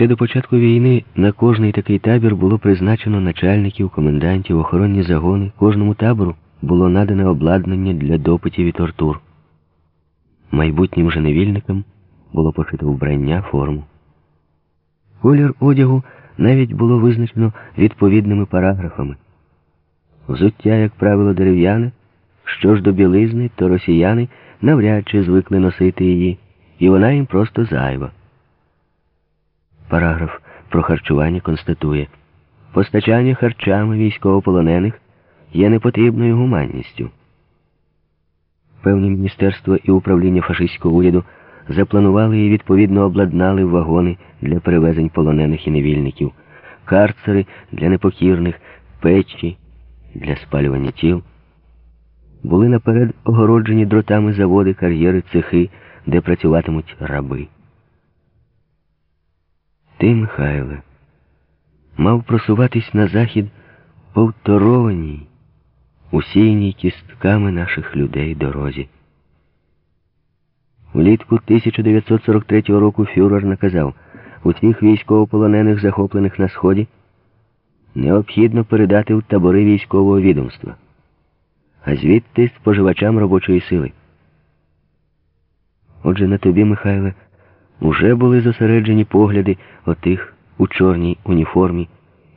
Ще до початку війни на кожний такий табір було призначено начальників, комендантів, охоронні загони. Кожному табору було надане обладнання для допитів і тортур. Майбутнім же невільникам було пошито вбрання, форму. Колір одягу навіть було визначено відповідними параграфами. Взуття, як правило, дерев'яне, що ж до білизни, то росіяни навряд чи звикли носити її, і вона їм просто зайва. Параграф про харчування констатує, постачання харчами військовополонених є непотрібною гуманністю. Певні міністерства і управління фашистського уряду запланували і відповідно обладнали вагони для перевезень полонених і невільників, карцери для непокірних, печі для спалювання тіл. Були наперед огороджені дротами заводи, кар'єри, цехи, де працюватимуть раби. Ти, Михайле, мав просуватись на захід по второваній, усіяній кістками наших людей дорозі. Влітку 1943 року фюрер наказав усіх військовополонених, захоплених на Сході, необхідно передати в табори військового відомства, а звідти споживачам робочої сили. Отже, на тобі, Михайле, уже були зосереджені погляди отих у чорній уніформі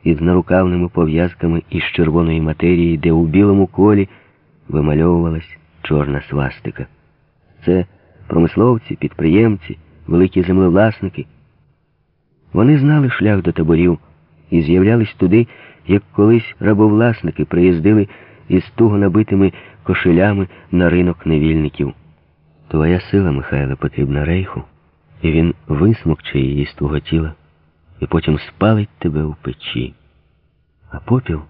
із нарукавними пов'язками із червоної матерії, де у білому колі вимальовувалась чорна свастика. Це промисловці, підприємці, великі землевласники. Вони знали шлях до таборів і з'являлись туди, як колись рабовласники приїздили із туго набитими кошелями на ринок невільників. Твоя сила, Михайло, потрібна рейху, і він висмокче її з твого тіла і потім спалить тебе у печі, а попіл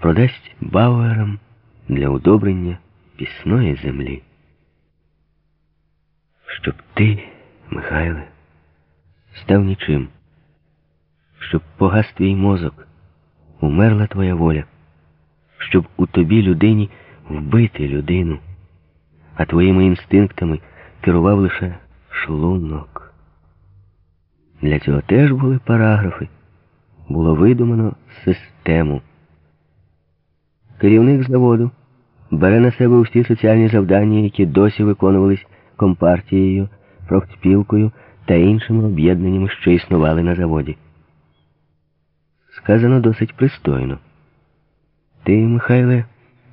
продасть бауерам для удобрення пісної землі. Щоб ти, Михайле, став нічим, щоб погас твій мозок, умерла твоя воля, щоб у тобі людині вбити людину, а твоїми інстинктами керував лише шлунок. Для цього теж були параграфи, було видумано систему. Керівник заводу бере на себе усі соціальні завдання, які досі виконувались компартією, профспілкою та іншими об'єднаннями, що існували на заводі. Сказано досить пристойно. Ти, Михайле,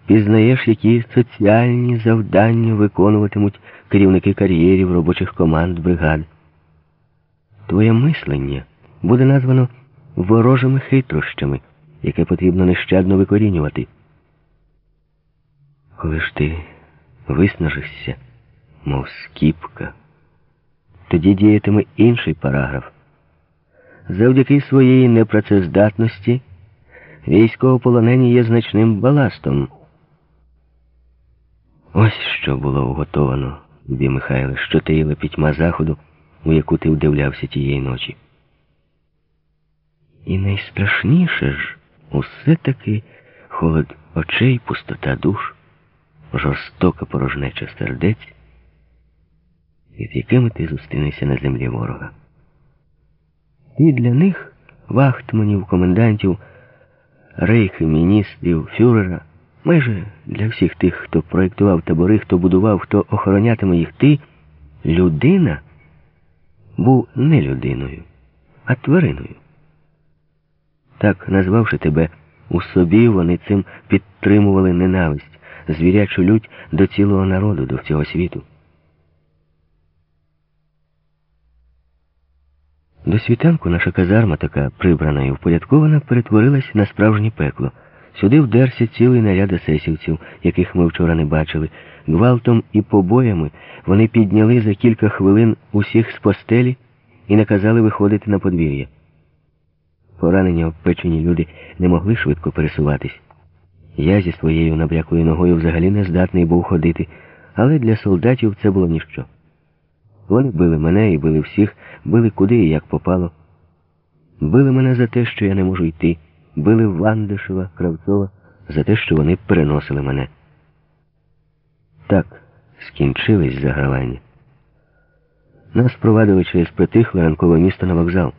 пізнаєш, які соціальні завдання виконуватимуть керівники кар'єрів, робочих команд, бригад. Твоє мислення буде названо ворожими хитрощами, яке потрібно нещадно викорінювати. Коли ж ти виснажишся, мов скіпка, тоді діятиме інший параграф. Завдяки своєї непрацездатності військовополонені є значним баластом. Ось що було уготовано, тобі, Михайле, що таїла пітьма заходу, у яку ти вдивлявся тієї ночі. І найстрашніше ж усе таки холод очей, пустота душ, жорстока порожнеча сердець, із якими ти зустрінешся на землі ворога. І для них, вахтманів, комендантів, рейхи, міністрів, фюрера, майже для всіх тих, хто проєктував табори, хто будував, хто охоронятиме їх, ти, людина, був не людиною, а твариною. Так, назвавши тебе у собі, вони цим підтримували ненависть, звірячу лють до цілого народу, до всього світу. До світанку наша казарма, така прибрана і впорядкована, перетворилась на справжнє пекло. Сюди вдерся цілий наряд есесівців, яких ми вчора не бачили. Гвалтом і побоями вони підняли за кілька хвилин усіх з постелі і наказали виходити на подвір'я. Поранені обпечені люди не могли швидко пересуватись. Я зі своєю набряклою ногою взагалі не здатний був ходити, але для солдатів це було ніщо. Вони били мене і били всіх, били куди і як попало. Били мене за те, що я не можу йти, били Вандишева, Кравцова за те, що вони переносили мене. Так, скінчились загравання. Нас провадили через притихле ранкове місто на вокзал.